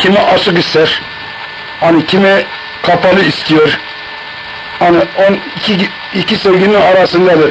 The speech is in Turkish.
kimi açık ister, hani kimi kapalı istiyor. Hani on iki, iki sevginin arasındadır.